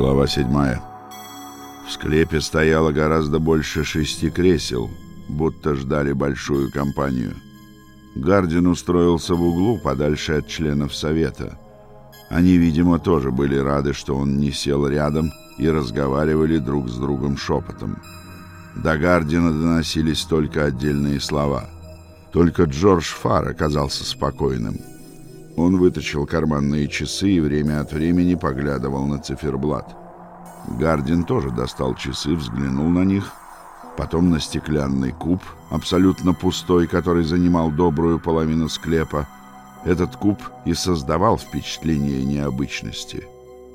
Глава седьмая. В склепе стояло гораздо больше шести кресел, будто ждали большую компанию. Гардин устроился в углу подальше от членов совета. Они, видимо, тоже были рады, что он не сел рядом и разговаривали друг с другом шепотом. До Гардина доносились только отдельные слова. Только Джордж Фар оказался спокойным. Он вытащил карманные часы и время от времени поглядывал на циферблат. Гардин тоже достал часы, взглянул на них, потом на стеклянный куб, абсолютно пустой, который занимал добрую половину склепа. Этот куб и создавал впечатление необычности.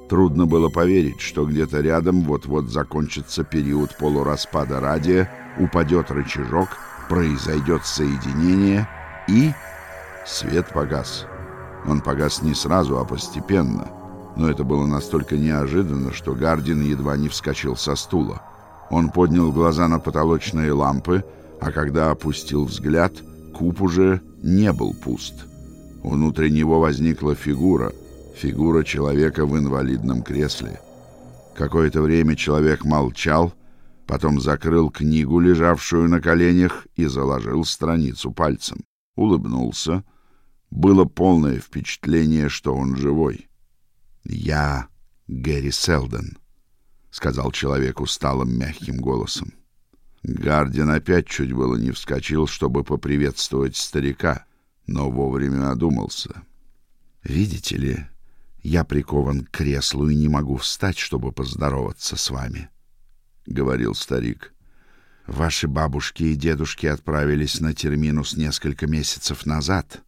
Трудно было поверить, что где-то рядом вот-вот закончится период полураспада радия, упадет рычажок, произойдет соединение и... Свет погас. Он погас не сразу, а постепенно. Но это было настолько неожиданно, что Гардин едва не вскочил со стула. Он поднял глаза на потолочные лампы, а когда опустил взгляд, куб уже не был пуст. Внутри него возникла фигура, фигура человека в инвалидном кресле. Какое-то время человек молчал, потом закрыл книгу, лежавшую на коленях, и заложил страницу пальцем. Улыбнулся — было полное впечатление, что он живой. «Я Гэри Селден», — сказал человек усталым мягким голосом. Гардин опять чуть было не вскочил, чтобы поприветствовать старика, но вовремя одумался. «Видите ли, я прикован к креслу и не могу встать, чтобы поздороваться с вами», — говорил старик. «Ваши бабушки и дедушки отправились на терминус несколько месяцев назад»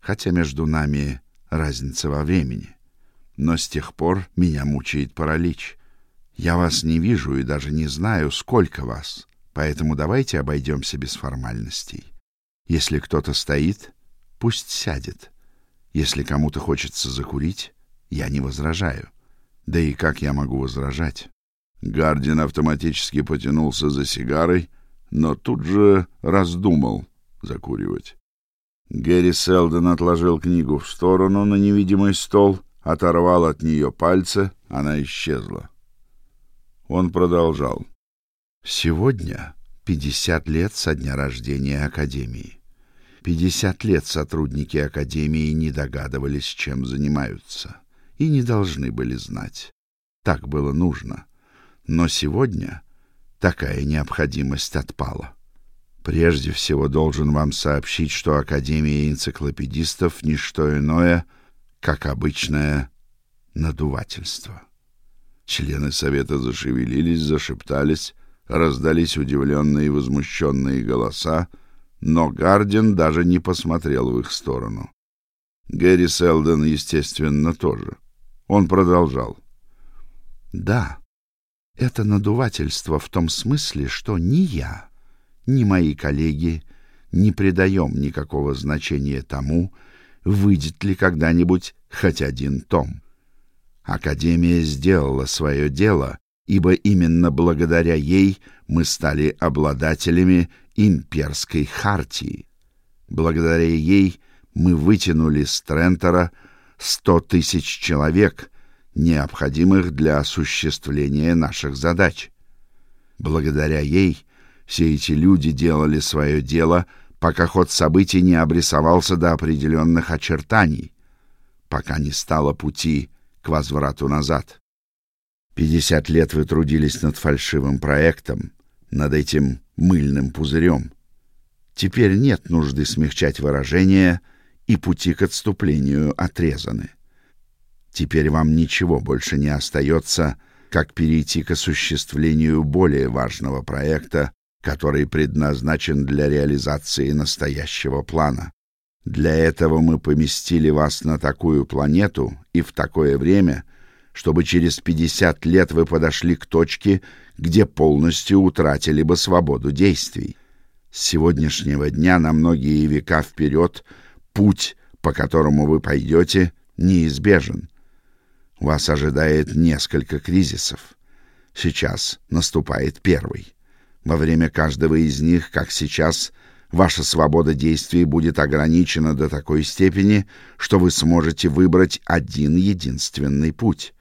хотя между нами разница во времени. Но с тех пор меня мучает паралич. Я вас не вижу и даже не знаю, сколько вас, поэтому давайте обойдемся без формальностей. Если кто-то стоит, пусть сядет. Если кому-то хочется закурить, я не возражаю. Да и как я могу возражать? Гардин автоматически потянулся за сигарой, но тут же раздумал закуривать. Гэри Селдон отложил книгу в сторону на невидимый стол, оторвал от нее пальцы, она исчезла. Он продолжал. Сегодня пятьдесят лет со дня рождения академии. Пятьдесят лет сотрудники академии не догадывались, чем занимаются, и не должны были знать. Так было нужно. Но сегодня такая необходимость отпала. Прежде всего должен вам сообщить, что Академия энциклопедистов не что иное, как обычное надувательство. Члены совета зашевелились, зашептались, раздались удивленные и возмущенные голоса, но Гардин даже не посмотрел в их сторону. Гэри Селдон, естественно, тоже. Он продолжал: "Да, это надувательство в том смысле, что ни я, ни мои коллеги не придаем никакого значения тому, выйдет ли когда-нибудь хоть один том. Академия сделала свое дело, ибо именно благодаря ей мы стали обладателями имперской хартии. Благодаря ей мы вытянули с Трентера сто тысяч человек, необходимых для осуществления наших задач. Благодаря ей все эти люди делали свое дело, пока ход событий не обрисовался до определенных очертаний, пока не стало пути к возврату назад. Пятьдесят лет вы трудились над фальшивым проектом, над этим мыльным пузырем. Теперь нет нужды смягчать выражения, и пути к отступлению отрезаны. Теперь вам ничего больше не остается, как перейти к осуществлению более важного проекта, который предназначен для реализации настоящего плана. Для этого мы поместили вас на такую планету и в такое время, чтобы через 50 лет вы подошли к точке, где полностью утратили бы свободу действий. С сегодняшнего дня на многие века вперед путь, по которому вы пойдете, неизбежен. Вас ожидает несколько кризисов. Сейчас наступает первый. Во время каждого из них, как сейчас, ваша свобода действий будет ограничена до такой степени, что вы сможете выбрать один единственный путь.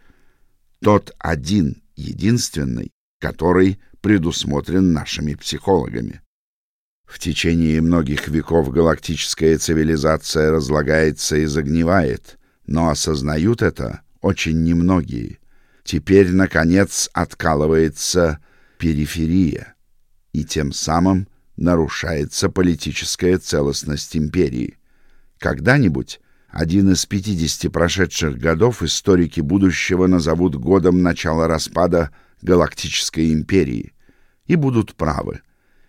тот один, единственный, который предусмотрен нашими психологами. В течение многих веков галактическая цивилизация разлагается и загнивает, но осознают это очень немногие. Теперь, наконец, откалывается периферия, и тем самым нарушается политическая целостность империи. Когда-нибудь один из 50 прошедших годов историки будущего назовут годом начала распада галактической империи и будут правы.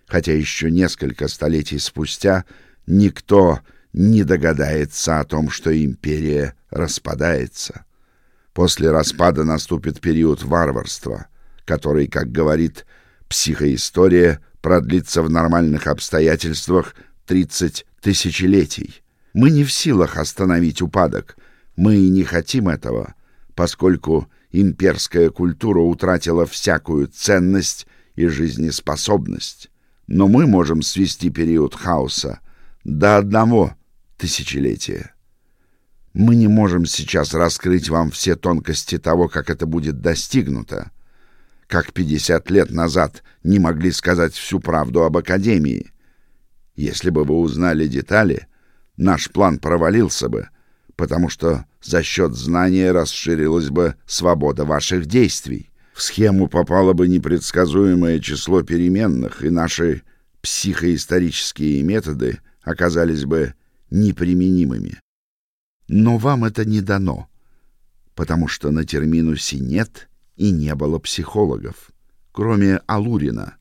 Хотя еще несколько столетий спустя никто не догадается о том, что империя распадается. После распада наступит период варварства, который, как говорит психоистория, продлится в нормальных обстоятельствах 30 тысячелетий. Мы не в силах остановить упадок. Мы и не хотим этого, поскольку имперская культура утратила всякую ценность и жизнеспособность. Но мы можем свести период хаоса до одного тысячелетия. Мы не можем сейчас раскрыть вам все тонкости того, как это будет достигнуто, как 50 лет назад не могли сказать всю правду об Академии. Если бы вы узнали детали, наш план провалился бы, потому что за счет знания расширилась бы свобода ваших действий. В схему попало бы непредсказуемое число переменных, и наши психоисторические методы оказались бы неприменимыми. Но вам это не дано, потому что на терминусе нет и не было психологов, кроме Алурина,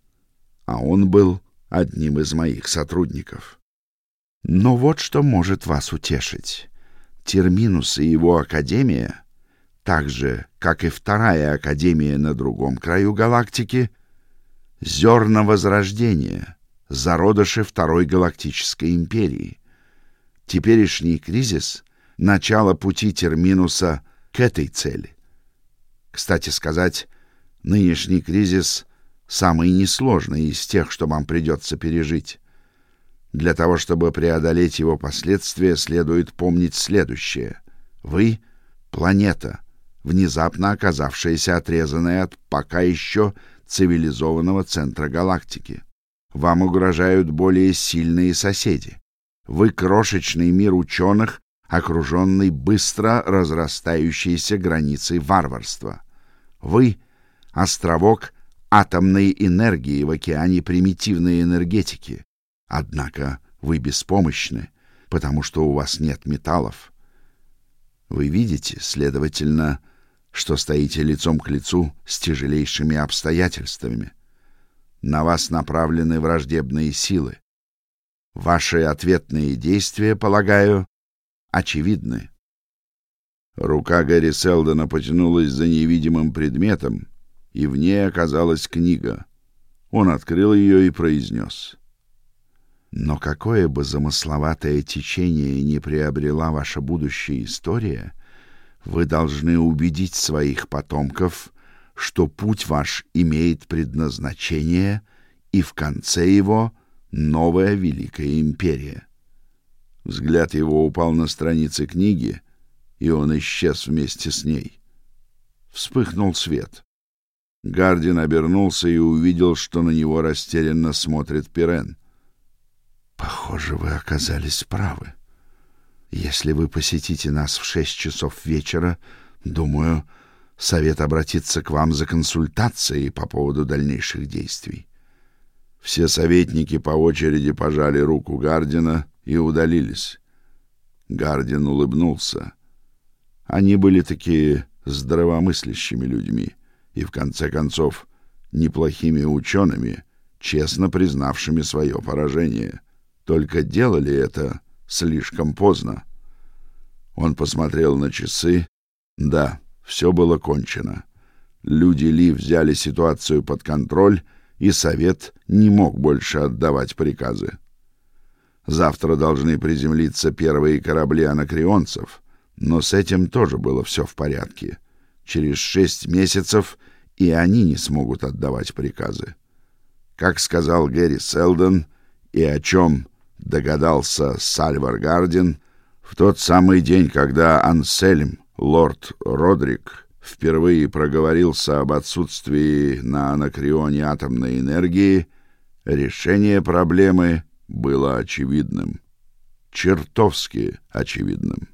а он был одним из моих сотрудников. Но вот что может вас утешить. Терминус и его академия, так же, как и вторая академия на другом краю галактики, зерна возрождения, зародыши второй галактической империи. Теперешний кризис — начало пути Терминуса к этой цели. Кстати сказать, нынешний кризис самый несложный из тех, что вам придется пережить. Для того, чтобы преодолеть его последствия, следует помнить следующее. Вы — планета, внезапно оказавшаяся отрезанной от пока еще цивилизованного центра галактики. Вам угрожают более сильные соседи. Вы — крошечный мир ученых, окруженный быстро разрастающейся границей варварства. Вы — островок атомной энергии в океане примитивной энергетики. Однако вы беспомощны, потому что у вас нет металлов. Вы видите, следовательно, что стоите лицом к лицу с тяжелейшими обстоятельствами. На вас направлены враждебные силы. Ваши ответные действия, полагаю, очевидны. Рука Гэри Селдона потянулась за невидимым предметом, и в ней оказалась книга. Он открыл ее и произнес. «Но какое бы замысловатое течение не приобрела ваша будущая история, вы должны убедить своих потомков, что путь ваш имеет предназначение, и в конце его новая великая империя». Взгляд его упал на страницы книги, и он исчез вместе с ней. Вспыхнул свет. Гардин обернулся и увидел, что на него растерянно смотрит Пирен. Похоже, вы оказались правы. Если вы посетите нас в шесть часов вечера, думаю, совет обратится к вам за консультацией по поводу дальнейших действий. Все советники по очереди пожали руку Гардина и удалились. Гардин улыбнулся. Они были такие здравомыслящими людьми и, в конце концов, неплохими учеными, честно признавшими свое поражение. Только делали это слишком поздно. Он посмотрел на часы. Да, все было кончено. Люди Ли взяли ситуацию под контроль, и совет не мог больше отдавать приказы. Завтра должны приземлиться первые корабли анакреонцев — но с этим тоже было все в порядке. Через шесть месяцев и они не смогут отдавать приказы. Как сказал Гэри Селдон и о чем догадался Сальвар Гардин, в тот самый день, когда Ансельм, лорд Родрик, впервые проговорился об отсутствии на анакреоне атомной энергии, решение проблемы было очевидным. Чертовски очевидным.